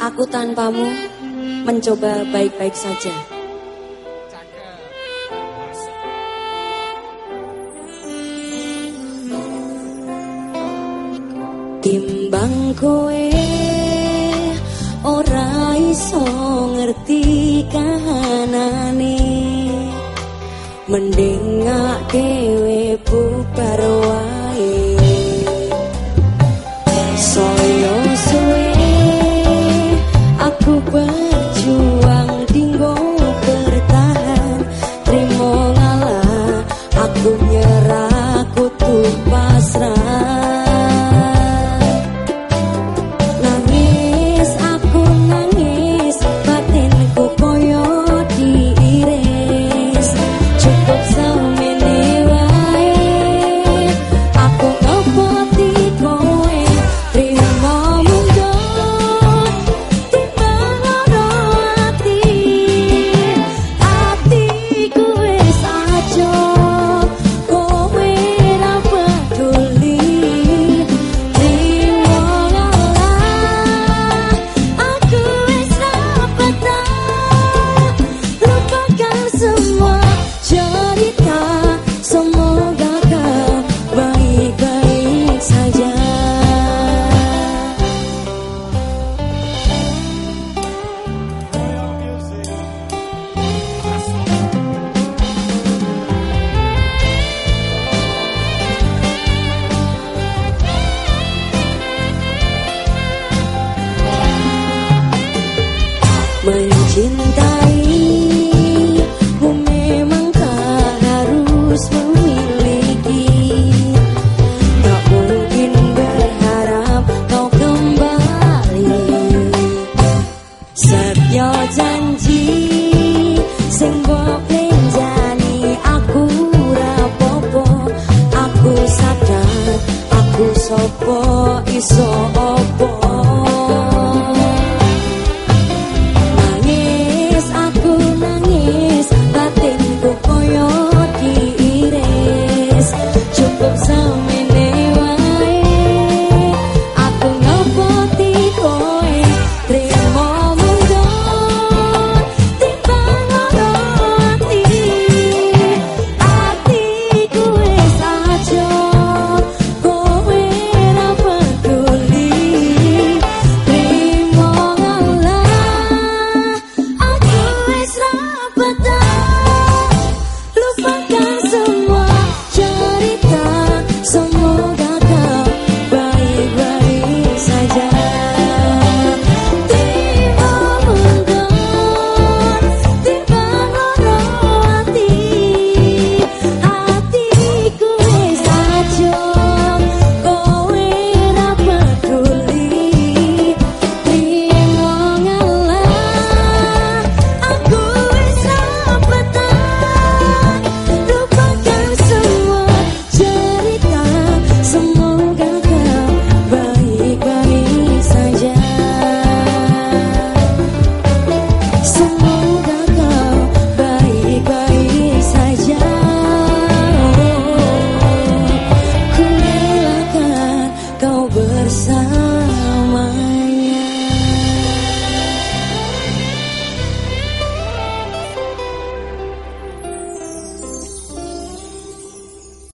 Aku tanpamu mencoba baik-baik saja. Timbang kue ora iso ngerti kahanane mending dewe bubar wae ku memang harus memiliki kau berharap kembali janji, Aku aku Aku rapopo, sadar Sopo iso